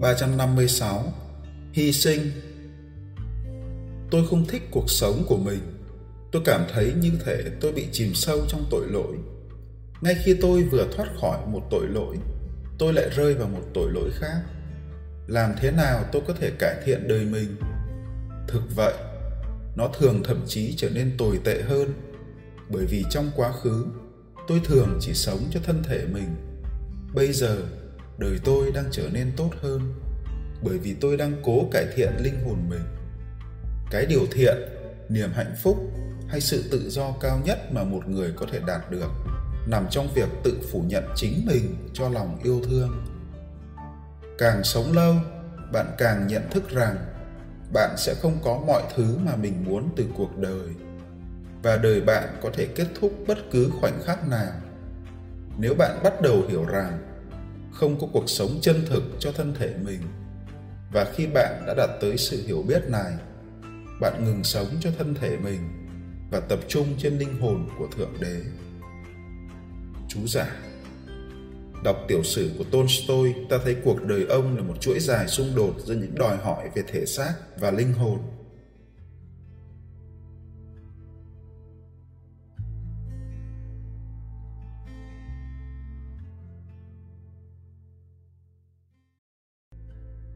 356 Hy sinh Tôi không thích cuộc sống của mình. Tôi cảm thấy như thể tôi bị chìm sâu trong tội lỗi. Ngay khi tôi vừa thoát khỏi một tội lỗi, tôi lại rơi vào một tội lỗi khác. Làm thế nào tôi có thể cải thiện đời mình? Thực vậy, nó thường thậm chí trở nên tồi tệ hơn bởi vì trong quá khứ tôi thường chỉ sống cho thân thể mình bây giờ đời tôi đang trở nên tốt hơn, bởi vì tôi đang cố cải thiện linh hồn mình. Cái điều thiện, niềm hạnh phúc hay sự tự do cao nhất mà một người có thể đạt được nằm trong việc tự phủ nhận chính mình cho lòng yêu thương. Càng sống lâu, bạn càng nhận thức rằng bạn sẽ không có mọi thứ mà mình muốn từ cuộc đời, và đời bạn có thể kết thúc bất cứ khoảnh khắc nào. Nếu bạn bắt đầu hiểu rằng không có cuộc sống chân thực cho thân thể mình. Và khi bạn đã đạt tới sự hiểu biết này, bạn ngừng sống cho thân thể mình và tập trung trên linh hồn của thượng đế. Chú giải đọc tiểu sử của tolstoy, ta thấy cuộc đời ông là một chuỗi dài xung đột giữa những đòi hỏi về thể xác và linh hồn.